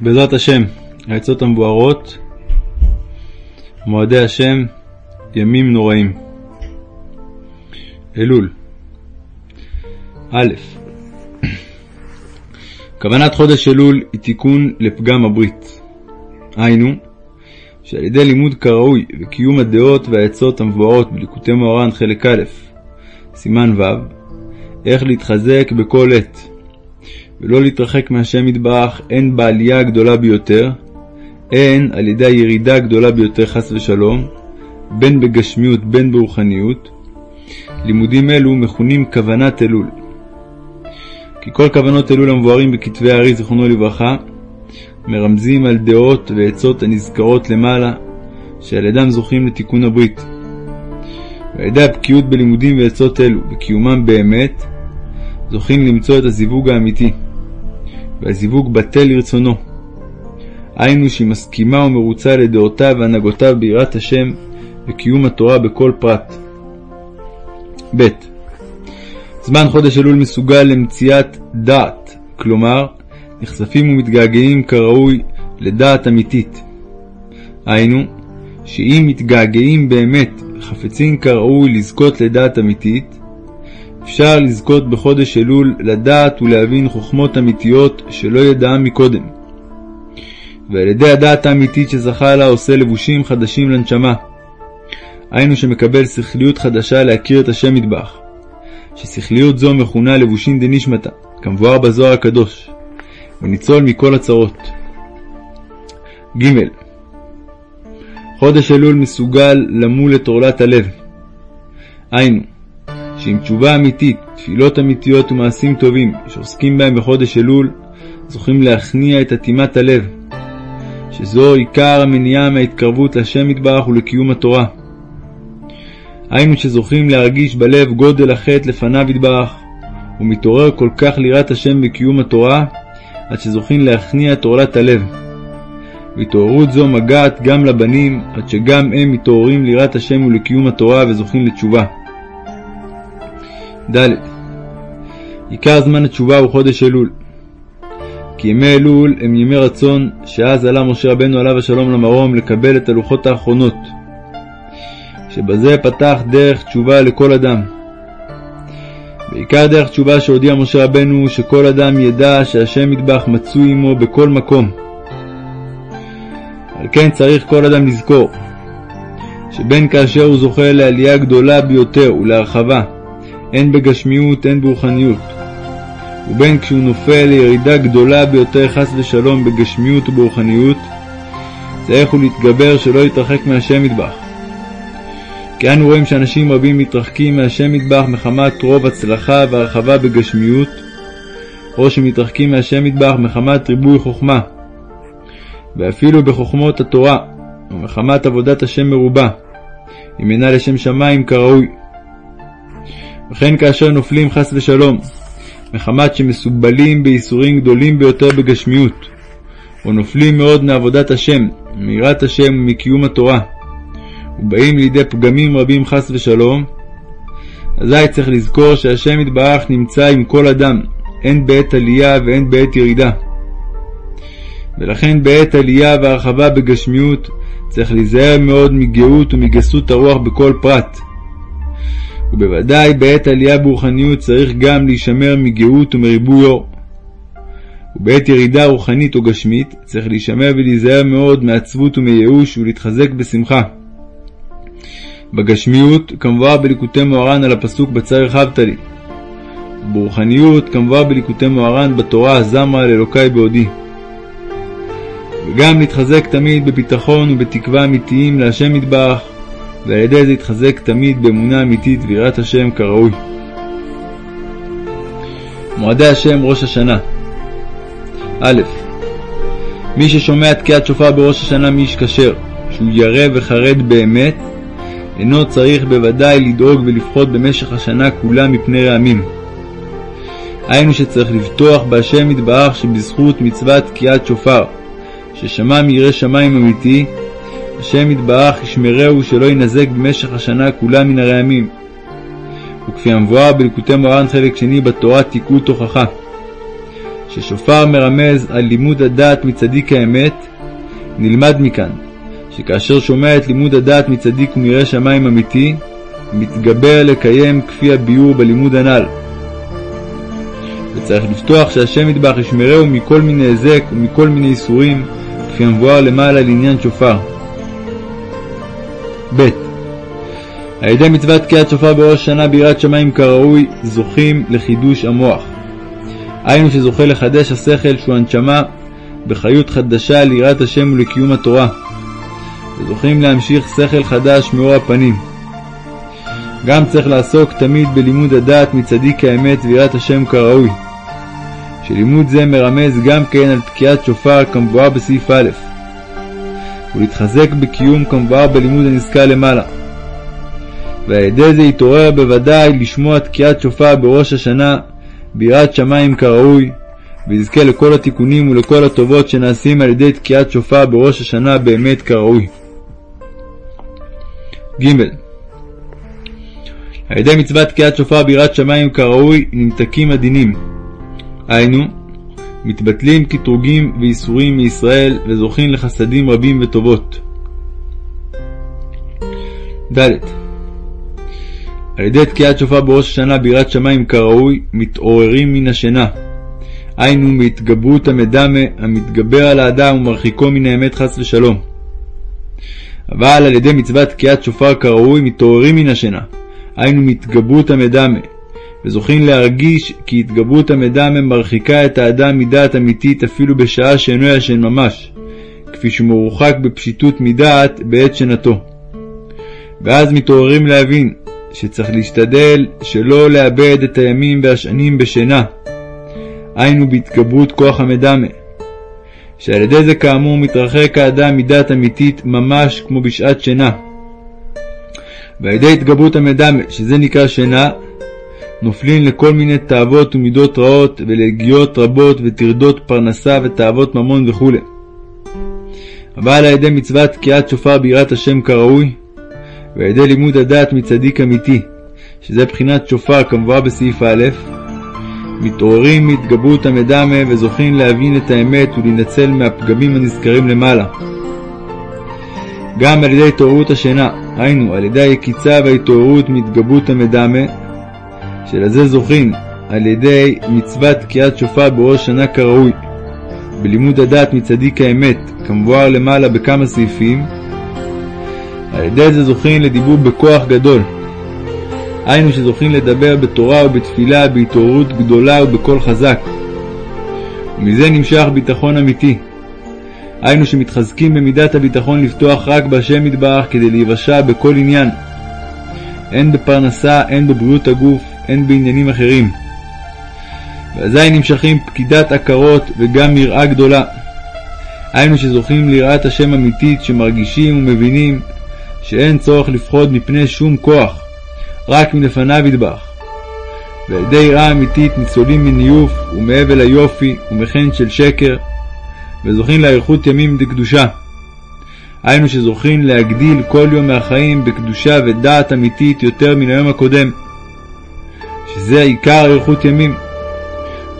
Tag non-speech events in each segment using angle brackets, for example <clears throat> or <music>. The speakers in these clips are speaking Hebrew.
בעזרת השם, העצות המבוארות, מועדי השם, ימים נוראים. אלול א. כוונת חודש אלול היא תיקון לפגם הברית. היינו, שעל ידי לימוד כראוי וקיום הדעות והעצות המבוארות בליקוטי מאורן חלק א', סימן ו', איך להתחזק בכל עת, ולא להתרחק מהשם יתברך הן בעלייה הגדולה ביותר, הן על ידי הירידה הגדולה ביותר חס ושלום, בין בגשמיות בין ברוחניות, לימודים אלו מכונים כוונת אלול. כי כל כוונות אלול המבוארים בכתבי הארי זיכרונו לברכה, מרמזים על דעות ועצות הנזכרות למעלה, שעל ידם זוכים לתיקון הברית. ועל ידי הבקיאות בלימודים ועצות אלו וקיומם באמת, זוכים למצוא את הזיווג האמיתי. והזיווג בטל לרצונו. היינו שהיא מסכימה ומרוצה לדעותיו והנהגותיו ביראת השם וקיום התורה בכל פרט. ב. זמן חודש אלול מסוגל למציאת דעת, כלומר, נחשפים ומתגעגעים כראוי לדעת אמיתית. היינו, שאם מתגעגעים באמת וחפצים כראוי לזכות לדעת אמיתית, אפשר לזכות בחודש אלול לדעת ולהבין חוכמות אמיתיות שלא ידעה מקודם. ועל ידי הדעת האמיתית שזכה לה עושה לבושים חדשים לנשמה. היינו שמקבל שכליות חדשה להכיר את השם מטבח, ששכליות זו מכונה לבושין דנשמתא, כמבואר בזוהר הקדוש, וניצול מכל הצרות. ג. חודש אלול מסוגל למול את עורלת הלב. היינו, שעם תשובה אמיתית, תפילות אמיתיות ומעשים טובים שעוסקים בהם בחודש אלול, זוכים להכניע את אטימת הלב, שזו עיקר המניעה מההתקרבות לשם יתברך ולקיום התורה. היינו שזוכים להרגיש בלב גודל החטא לפניו יתברך, ומתעורר כל כך ליראת השם בקיום התורה, עד שזוכים להכניע את עורלת הלב. והתעוררות זו מגעת גם לבנים, עד שגם הם מתעוררים ליראת השם ולקיום התורה וזוכים לתשובה. ד. עיקר זמן התשובה הוא חודש אלול. כי ימי אלול הם ימי רצון, שאז עלה משה רבנו עליו השלום למרום לקבל את הלוחות האחרונות, שבזה פתח דרך תשובה לכל אדם. בעיקר דרך תשובה שהודיע משה רבנו שכל אדם ידע שהשם מטבח מצוי עמו בכל מקום. על כן צריך כל אדם לזכור, שבין כאשר הוא זוכה לעלייה גדולה ביותר ולהרחבה, הן בגשמיות הן ברוחניות. ובין כשהוא נופל לירידה גדולה ביותר חס ושלום בגשמיות וברוחניות, צריך הוא להתגבר שלא יתרחק מהשם מטבח. כי אנו רואים שאנשים רבים מתרחקים מהשם מטבח מחמת רוב הצלחה והרחבה בגשמיות, או שמתרחקים מהשם מטבח מחמת ריבוי חוכמה, ואפילו בחוכמות התורה, ומחמת עבודת השם מרובה, אם אינה לשם שמיים כראוי. וכן כאשר נופלים חס ושלום, מחמת שמסובלים בייסורים גדולים ביותר בגשמיות, או נופלים מאוד מעבודת השם, מיראת השם ומקיום התורה, ובאים לידי פגמים רבים חס ושלום, אזי צריך לזכור שהשם יתברך נמצא עם כל אדם, הן בעת עלייה והן בעת ירידה. ולכן בעת עלייה והרחבה בגשמיות צריך להיזהר מאוד מגאות ומגסות הרוח בכל פרט, ובוודאי בעת עלייה ברוחניות צריך גם להישמר מגאות ומריבוי אור. ובעת ירידה רוחנית או גשמית צריך להישמר ולהיזהר מאוד מעצבות ומייאוש ולהתחזק בשמחה. בגשמיות כמבואר בליקוטי מוהר"ן על הפסוק בצר הרחבת לי. וברוחניות כמבואר בליקוטי מוהר"ן בתורה זמרה לאלוקי בעודי. וגם להתחזק תמיד בביטחון ובתקווה אמיתיים להשם יתברך, ועל ידי זה יתחזק תמיד באמונה אמיתית ויראת השם כראוי. מועדי השם ראש השנה א. מי ששומע תקיעת שופר בראש השנה מאיש כשר, שהוא ירא וחרד באמת, אינו צריך בוודאי לדאוג ולפחות במשך השנה כולה מפני רעמים. היינו שצריך לבטוח בהשם יתברך שבזכות מצוות תקיעת שופר, ששמע מירא שמיים אמיתי, השם יתברך ישמרהו שלא ינזק במשך השנה כולה מן הרעמים. וכפי המבואר בליקוטי מוהר"ן חלק שני בתורה תיקעו תוכחה, ששופר מרמז על לימוד הדעת מצדיק האמת, נלמד מכאן, שכאשר שומע את לימוד הדעת מצדיק ומירא שמיים אמיתי, מתגבר לקיים כפי הביאור בלימוד הנ"ל. וצריך לפתוח שהשם ידבח ישמרהו מכל מיני היזק ומכל מיני איסורים, כפי המבואר למעלה לעניין שופר. ב. על ידי מצוות תקיעת שופר בראש השנה ביראת שמיים כראוי, זוכים לחידוש המוח. היינו שזוכה לחדש השכל שהוא הנשמה בחיות חדשה ליראת השם ולקיום התורה. וזוכים להמשיך שכל חדש מאור הפנים. גם צריך לעסוק תמיד בלימוד הדעת מצדיק האמת ויראת השם כראוי. שלימוד זה מרמז גם כן על תקיעת שופר כמבואר בסעיף א', ולהתחזק בקיום כמבואר בלימוד הנזכר למעלה. ועל ידי זה יתעורר בוודאי לשמוע תקיעת שופר בראש השנה ביראת שמיים כראוי, ויזכה לכל התיקונים ולכל הטובות שנעשים על ידי תקיעת שופר בראש השנה באמת כראוי. ג. על ידי מצוות תקיעת שופר ביראת שמיים כראוי נמתקים הדינים. היינו, מתבטלים קטרוגים ואיסורים מישראל וזוכים לחסדים רבים וטובות. ד. על ידי תקיעת שופר בראש השנה ביראת שמיים כראוי, מתעוררים מן השינה. היינו מהתגברות המדמה המתגבר על האדם ומרחיקו מן האמת חס ושלום. אבל על ידי מצוות תקיעת שופר כראוי מתעוררים מן השינה. היינו מהתגברות המדמה, וזוכים להרגיש כי התגברות המדמה מרחיקה את האדם מדעת אמיתית אפילו בשעה שאינו ישן ממש, כפי שהוא מרוחק בפשיטות מדעת בעת שנתו. ואז מתעוררים להבין שצריך להשתדל שלא לאבד את הימים והשנים בשינה, היינו בהתגברות כוח המדמה, שעל ידי זה כאמור מתרחק האדם מדעת אמיתית ממש כמו בשעת שינה. ועל ידי התגברות המדמה, שזה נקרא שינה, נופלים לכל מיני תאוות ומידות רעות ולגיעות רבות וטרדות פרנסה ותאוות ממון וכו'. אבל על ידי מצוות תקיעת שופר ביראת השם כראוי, ועל ידי לימוד הדעת מצדיק אמיתי, שזה בחינת שופר כמובן בסעיף א', מתעוררים מהתגברות המדמה וזוכים להבין את האמת ולהינצל מהפגמים הנזכרים למעלה. גם על ידי התעוררות השינה, היינו על ידי היקיצה וההתעוררות מהתגברות המדמה, שלזה זוכים על ידי מצוות תקיעת שופר בראש שנה כראוי, בלימוד הדעת מצדיק האמת, כמבואר למעלה בכמה סעיפים, על ידי זה זוכים לדיבור בכוח גדול. היינו שזוכים לדבר בתורה ובתפילה בהתעוררות גדולה ובקול חזק. ומזה נמשך ביטחון אמיתי. היינו שמתחזקים במידת הביטחון לפתוח רק בהשם יתברך כדי להיוושע בכל עניין. הן בפרנסה, הן בבריאות הגוף, הן בעניינים אחרים. ואזי נמשכים פקידת עקרות וגם יראה גדולה. היינו שזוכים ליראת השם אמיתית שמרגישים ומבינים שאין צורך לפחוד מפני שום כוח, רק מלפניו ידבח. ועל ידי יראה אמיתית ניצולים מניוף ומהבל היופי ומחן של שקר, וזוכים לאריכות ימים דקדושה. היינו שזוכים להגדיל כל יום מהחיים בקדושה ודעת אמיתית יותר מן היום הקודם, שזה עיקר אריכות ימים.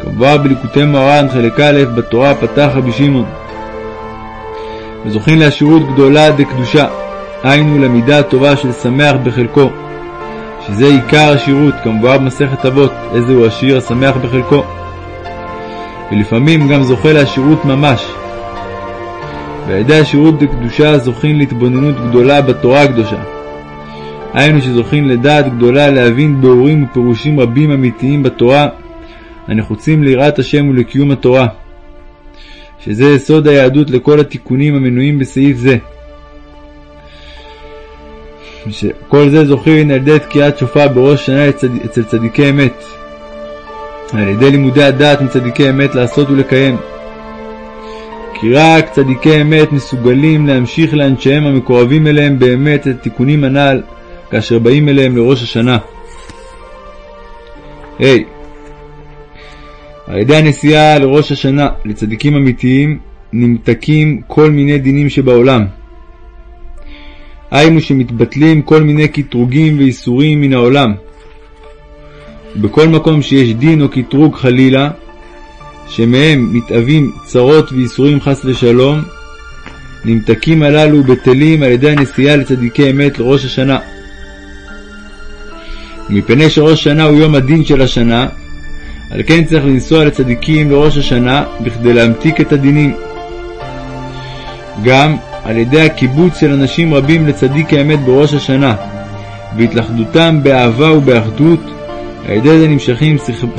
כמובן בליקוטי מוהר"ן חלק א' בתורה פתח רבי שמעון. וזוכים לעשירות גדולה דקדושה, היינו למידה הטובה של שמח בחלקו, שזה עיקר השירות, כמובן במסכת אבות, איזה הוא השיר השמח בחלקו. ולפעמים גם זוכה לעשירות ממש. ועל ידי השירות דקדושה זוכים להתבוננות גדולה בתורה הקדושה. היינו שזוכים לדעת גדולה להבין ביאורים ופירושים רבים אמיתיים בתורה, הנחוצים ליראת השם ולקיום התורה. שזה יסוד היהדות לכל התיקונים המנויים בסעיף זה. שכל זה זוכין על ידי תקיעת שופר בראש שנה אצל צדיקי אמת. על ידי לימודי הדעת מצדיקי אמת לעשות ולקיים. כי רק צדיקי אמת מסוגלים להמשיך לאנשיהם המקורבים אליהם באמת את התיקונים הנ"ל, כאשר באים אליהם לראש השנה. ה. Hey, על ידי הנסיעה לראש השנה לצדיקים אמיתיים נמתקים כל מיני דינים שבעולם. היינו שמתבטלים כל מיני קטרוגים ואיסורים מן העולם. ובכל מקום שיש דין או קטרוג חלילה, שמהם מתאבים צרות וייסורים חס ושלום, נמתקים הללו בטלים על ידי הנסיעה לצדיקי אמת לראש השנה. ומפני שראש השנה הוא יום הדין של השנה, על כן צריך לנסוע לצדיקים לראש השנה בכדי להמתיק את הדינים. גם על ידי הקיבוץ של אנשים רבים לצדיק האמת בראש השנה, והתלכדותם באהבה ובאחדות, על ידי זה נמשכים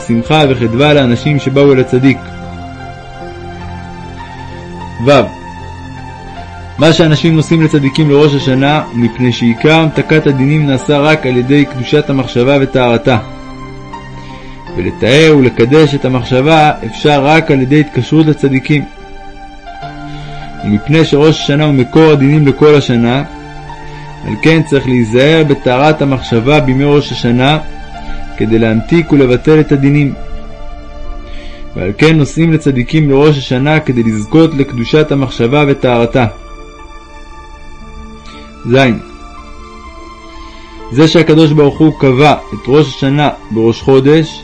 שמחה וחדווה לאנשים שבאו אל הצדיק. ו. מה שאנשים נושאים לצדיקים לראש השנה, מפני שעיקר המתקת הדינים נעשה רק על ידי קדושת המחשבה וטהרתה. ולתאר ולקדש את המחשבה אפשר רק על ידי התקשרות לצדיקים. ומפני שראש השנה הוא מקור הדינים לכל השנה, על כן צריך להיזהר בטהרת המחשבה בימי ראש השנה, כדי להמתיק ולבטל את הדינים. ועל כן נושאים לצדיקים לראש השנה כדי לזכות לקדושת המחשבה וטהרתה. ז. זה שהקדוש ברוך הוא קבע את ראש השנה בראש חודש,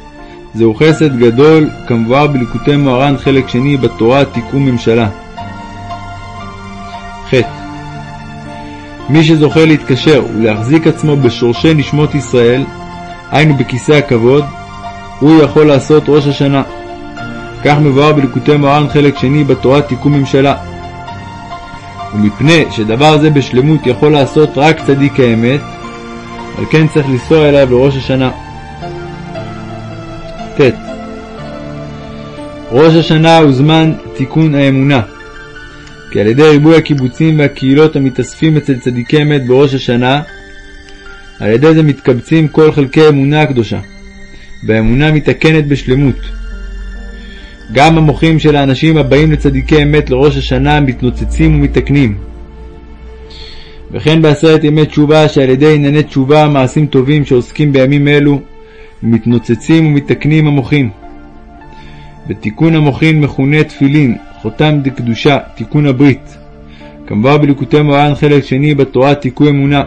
זהו חסד גדול כמבואר בליקוטי מוהר"ן חלק שני בתורה תיקון ממשלה. ח. מי שזוכה להתקשר ולהחזיק עצמו בשורשי נשמות ישראל, היינו בכיסא הכבוד, הוא יכול לעשות ראש השנה. כך מבואר בליקוטי מוהר"ן חלק שני בתורה תיקון ממשלה. ומפני שדבר זה בשלמות יכול לעשות רק צדיק האמת, על כן צריך לנסוע אליו לראש השנה. ט. ראש השנה הוא זמן תיקון האמונה, כי על ידי ריבוי הקיבוצים והקהילות המתאספים אצל צדיקי אמת בראש השנה, על ידי זה מתקבצים כל חלקי האמונה הקדושה, והאמונה מתקנת בשלמות. גם המוחים של האנשים הבאים לצדיקי אמת לראש השנה מתנוצצים ומתקנים. וכן בעשרת ימי תשובה שעל ידי ענייני תשובה מעשים טובים שעוסקים בימים אלו מתנוצצים ומתקנים המוחים. ותיקון המוחין מכונה תפילין, חותם דקדושה, תיקון הברית. כמובן בליקוטי מוהר"ן חלק שני בתורה תיקון אמונה.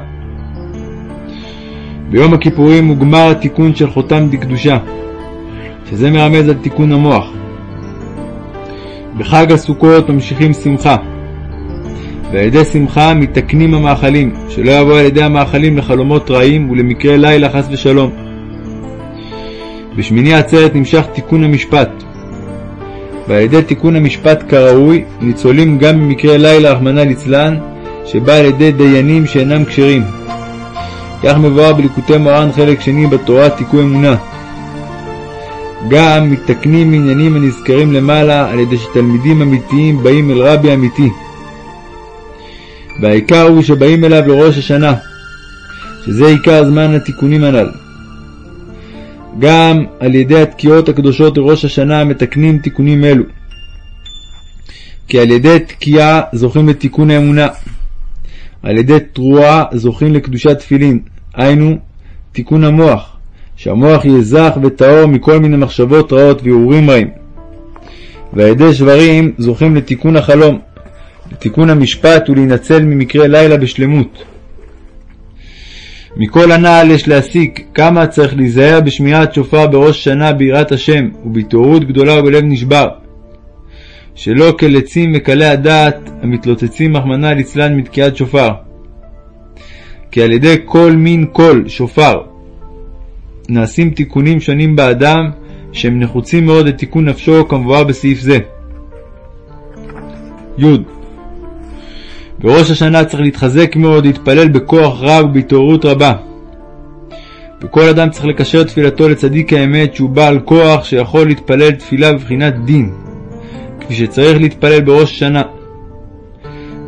ביום הכיפורים הוא גמר התיקון של חותם דקדושה, שזה מרמז על תיקון המוח. בחג הסוכות ממשיכים שמחה, ועל ידי שמחה מתקנים המאכלים, שלא יבוא על ידי המאכלים לחלומות רעים ולמקרה לילה חס ושלום. בשמיני עצרת נמשך תיקון המשפט, ועל ידי תיקון המשפט כראוי ניצולים גם במקרה לילה רחמנא ליצלן, שבא על ידי דיינים שאינם כשרים. כך מבואר בליקוטי מרן חלק שני בתורה תיקון אמונה. גם מתקנים עניינים הנזכרים למעלה על ידי שתלמידים אמיתיים באים אל רבי אמיתי. והעיקר הוא שבאים אליו לראש השנה, שזה עיקר זמן התיקונים הנ"ל. גם על ידי התקיעות הקדושות לראש השנה מתקנים תיקונים אלו. כי על ידי תקיעה זוכים לתיקון האמונה. על ידי תרועה זוכים לקדושת תפילין, היינו תיקון המוח, שהמוח יהיה זך וטהור מכל מיני מחשבות רעות וערעורים רעים. ועל ידי שברים זוכים לתיקון החלום, לתיקון המשפט ולהינצל ממקרה לילה בשלמות. מכל הנ"ל יש להסיק כמה צריך להיזהר בשמיעת שופר בראש שנה ביראת השם ובהתעוררות גדולה ובלב נשבר. שלא כלצים וקלי הדעת המתלוצצים רחמנא ליצלן מתקיעת שופר. כי על ידי כל מין קול שופר נעשים תיקונים שונים באדם שהם נחוצים מאוד לתיקון נפשו כמבואר בסעיף זה. י. בראש השנה צריך להתחזק מאוד, להתפלל בכוח רב ובהתעוררות רבה. וכל אדם צריך לקשר תפילתו לצדיק האמת שהוא בעל כוח שיכול להתפלל תפילה בבחינת דין, כפי שצריך להתפלל בראש השנה.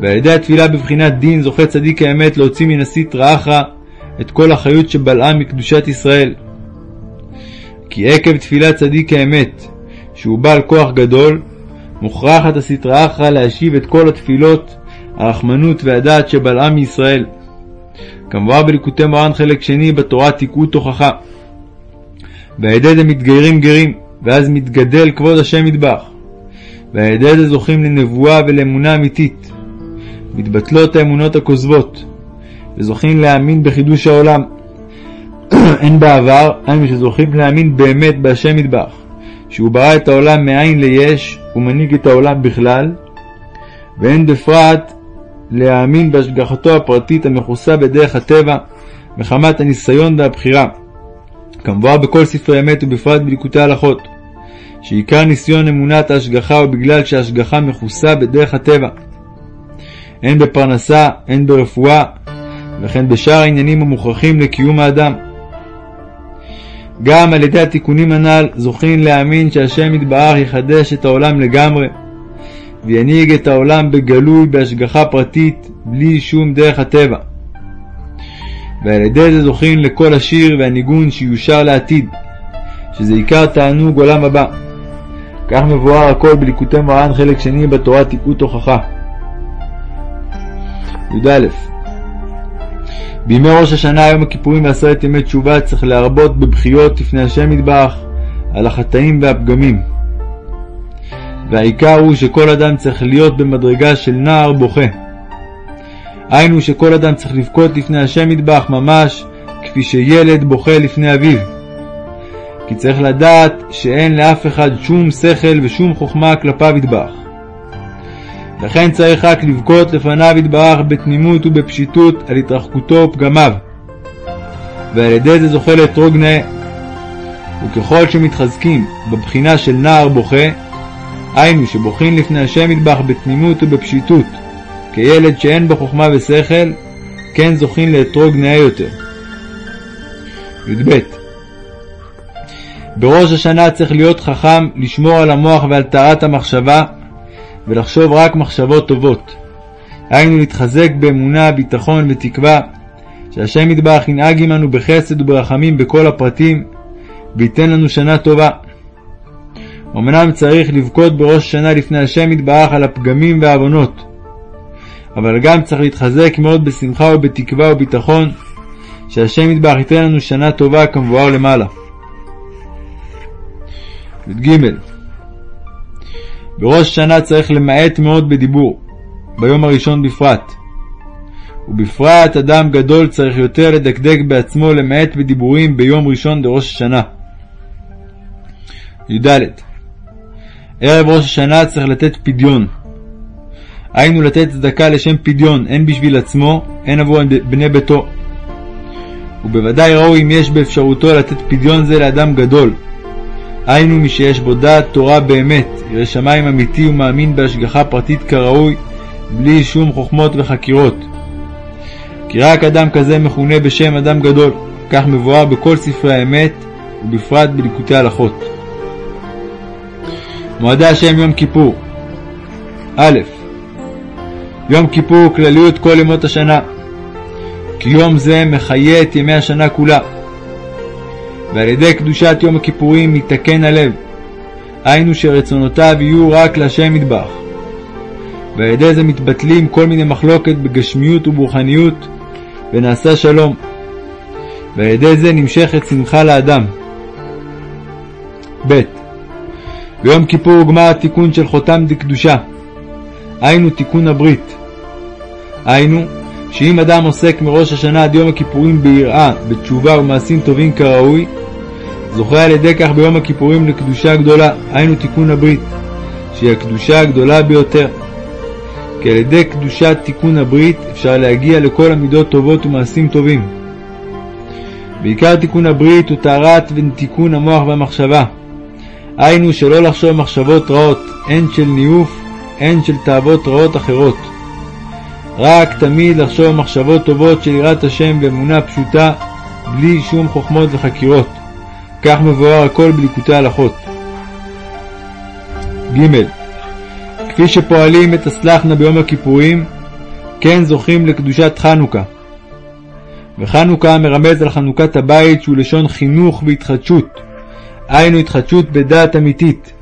ועל ידי התפילה בבחינת דין זוכה צדיק האמת להוציא הסטרא אחרא את כל החיות שבלעה מקדושת ישראל. כי עקב תפילת צדיק האמת, שהוא בעל כוח גדול, מוכרחת הסטרא אחרא להשיב את כל התפילות הרחמנות והדעת שבלעה מישראל. כמובן בליקוטי מרן חלק שני בתורה תיקעו תוכחה. ועל ידי זה מתגיירים גרים, ואז מתגדל כבוד השם מטבח. ועל ידי זה זוכים לנבואה ולאמונה אמיתית. מתבטלות האמונות הכוזבות, וזוכים להאמין בחידוש העולם. <clears throat> הן בעבר, היינו שזוכים להאמין באמת בהשם מטבח, שהוא ברא את העולם מאין ליש ומנהיג את העולם בכלל, והן בפרט להאמין בהשגחתו הפרטית המכוסה בדרך הטבע מחמת הניסיון והבחירה, כמבואר בכל ספרי אמת ובפרט בליקוטי הלכות, שעיקר ניסיון אמונת ההשגחה הוא בגלל שההשגחה מכוסה בדרך הטבע, הן בפרנסה, הן ברפואה, וכן בשאר העניינים המוכרחים לקיום האדם. גם על ידי התיקונים הנ"ל זוכין להאמין שהשם יתברך יחדש את העולם לגמרי, וינהיג את העולם בגלוי בהשגחה פרטית, בלי שום דרך הטבע. ועל ידי זה זוכין לכל השיר והניגון שיושר לעתיד, שזה עיקר תענוג עולם הבא. כך מבואר הכל בליקוטי מרן חלק שני בתורה תיקות הוכחה. י"א בימי ראש השנה, יום הכיפורים ועשרת ימי תשובה צריך להרבות בבכיות לפני השם מטבח על החטאים והפגמים. והעיקר הוא שכל אדם צריך להיות במדרגה של נער בוכה. היינו שכל אדם צריך לבכות לפני השם מטבח ממש כפי שילד בוכה לפני אביו. כי צריך לדעת שאין לאף אחד שום שכל ושום חוכמה כלפיו יטבח. לכן צריך רק לבכות לפניו יתברך בתמימות ובפשיטות על התרחקותו ופגמיו, ועל ידי זה זוכה לאתרוג נאה. וככל שמתחזקים בבחינה של נער בוכה, היינו שבוכים לפני השם יתברך בתמימות ובפשיטות, כילד שאין בו חוכמה ושכל, כן זוכים לאתרוג נאה יותר. י"ב בראש השנה צריך להיות חכם, לשמור על המוח ועל טהרת המחשבה, ולחשוב רק מחשבות טובות. היינו להתחזק באמונה, ביטחון ותקווה, שהשם יתברך ינהג עמנו בחסד וברחמים בכל הפרטים, וייתן לנו שנה טובה. אמנם צריך לבכות בראש השנה לפני השם יתברך על הפגמים והעוונות, אבל גם צריך להתחזק מאוד בשמחה ובתקווה וביטחון, שהשם יתברך ייתן לנו שנה טובה כמבואר למעלה. י"ג בראש השנה צריך למעט מאוד בדיבור, ביום הראשון בפרט. ובפרט אדם גדול צריך יותר לדקדק בעצמו למעט בדיבורים ביום ראשון לראש השנה. י"ד ערב ראש השנה צריך לתת פדיון. היינו לתת צדקה לשם פדיון, הן בשביל עצמו, הן עבור בני ביתו. ובוודאי ראוי אם יש באפשרותו לתת פדיון זה לאדם גדול, היינו מי שיש בו דעת תורה באמת, ירא שמיים אמיתי ומאמין בהשגחה פרטית כראוי, בלי שום חוכמות וחקירות. כי רק אדם כזה מכונה בשם אדם גדול, כך מבואר בכל ספרי האמת, ובפרט בליקוטי הלכות. מועדי השם יום כיפור א. יום כיפור כלליות כל ימות השנה, כי יום זה מחיה את ימי השנה כולה. ועל ידי קדושת יום הכיפורים יתקן הלב, היינו שרצונותיו יהיו רק להשם מטבח. ועל ידי זה מתבטלים כל מיני מחלוקת בגשמיות וברוחניות, ונעשה שלום. ועל ידי זה נמשכת שמחה לאדם. ב. ביום כיפור הוא גמר התיקון של חותם דקדושה, היינו תיקון הברית. היינו, שאם אדם עוסק מראש השנה עד יום הכיפורים ביראה, בתשובה ומעשים טובים כראוי, זוכה על ידי כך ביום הכיפורים לקדושה גדולה, היינו תיקון הברית, שהיא הקדושה הגדולה ביותר. כי על ידי קדושת תיקון הברית אפשר להגיע לכל המידות טובות ומעשים טובים. בעיקר תיקון הברית הוא טהרת ותיקון המוח והמחשבה. היינו שלא לחשוב מחשבות רעות, הן של ניאוף, הן של תאוות רעות אחרות. רק תמיד לחשוב מחשבות טובות של יראת השם באמונה פשוטה, בלי שום חוכמות וחקירות. כך מבואר הכל בליקוטי הלכות. ג. כפי שפועלים את הסלחנה ביום הכיפורים, כן זוכים לקדושת חנוכה. וחנוכה מרמז על חנוכת הבית שהוא לשון חינוך והתחדשות, היינו התחדשות בדעת אמיתית.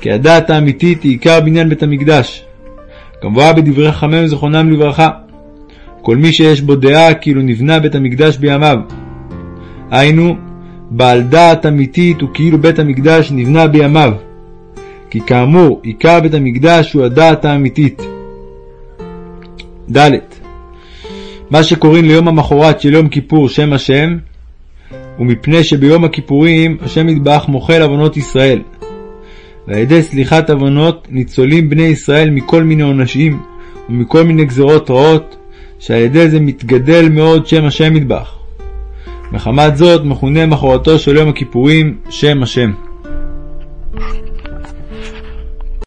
כי הדעת האמיתית היא עיקר בניין בית המקדש. כמובן בדברי חכמינו זכרונם לברכה, כל מי שיש בו דעה כאילו נבנה בית המקדש בימיו. היינו, בעל דעת אמיתית הוא כאילו בית המקדש נבנה בימיו. כי כאמור, עיקר בית המקדש הוא הדעת האמיתית. ד. מה שקוראים ליום המחרת של יום כיפור שם השם, ומפני שביום הכיפורים השם יתברך מוחל עוונות ישראל, ועל ידי סליחת עוונות ניצולים בני ישראל מכל מיני עונשים ומכל מיני גזרות רעות, שעל ידי זה מתגדל מאוד שם השם מטבח. מחמת זאת מכונה מחרתו של יום הכיפורים שם השם.